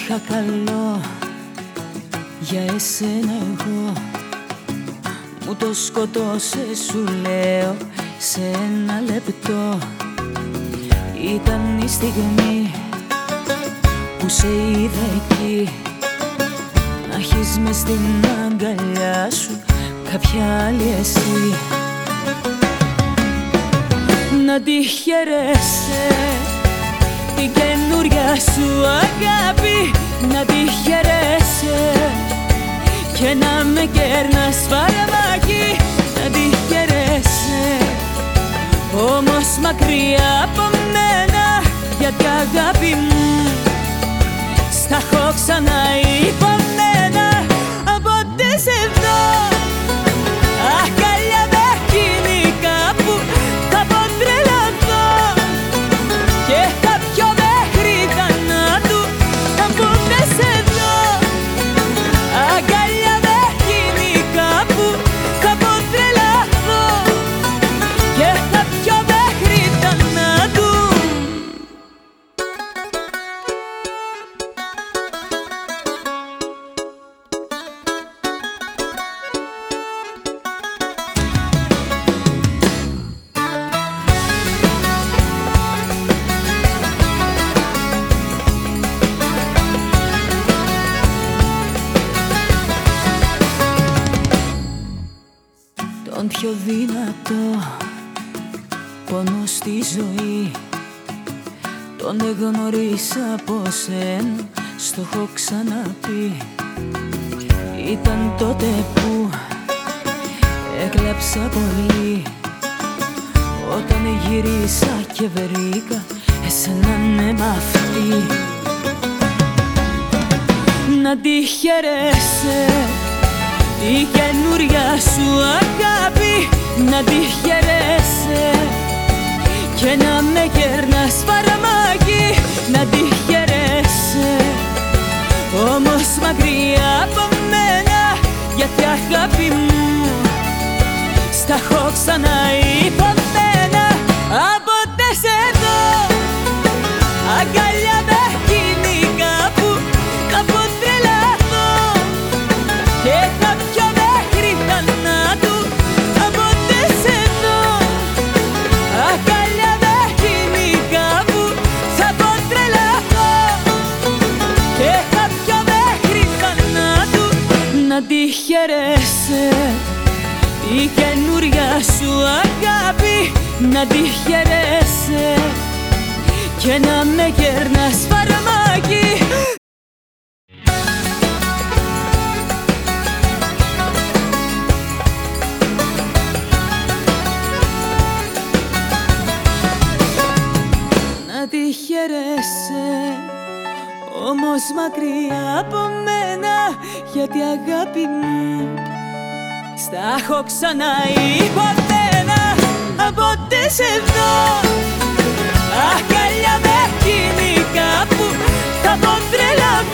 Ό,τι είχα καλό για εσένα εγώ. Μου το σκοτώσε σου λέω σε ένα λεπτό. Ήταν η στιγμή που σε είδα εκεί. Να έχεις μες στην αγκαλιά σου κάποια άλλη εσύ. Να τη χαιρέσαι την καινούρια σου αγάπη Να τη χαιρέσαι. Και να με κέρνας φαρμάκι Να τη χαιρέσαι. Όμως μακριά από μένα γιατί αγάπη μου στα έχω ξαναείπα τον πιο δυνατό πόνο στη ζωή. Τον εγνωρίσα από σένα, στο έχω ξαναπεί. Ήταν τότε που έκλαψα πολύ. Όταν γυρίσα και βρήκα εσένα ναι μ' αυτή. Να τη χαιρέσαι η καινούρια σου αγάπη να τη χαιρέσαι και να με κέρνας φαρμάκι να τη χαιρέσαι. Όμως μακριά από μένα γιατί αγάπη μου στα έχω ξαναείπα τη χαιρέσαι η καινούρια σου αγάπη. Να τη χαιρέσαι και να με κέρνας φαρμάκι. Να τη χαιρέσαι όμως μακριά από μένα γιατί αγάπη μου Στα έχω ξαναείπα μένα από σε δω Αγκαλιά με εκείνη κάπου θα πω τρελαθώ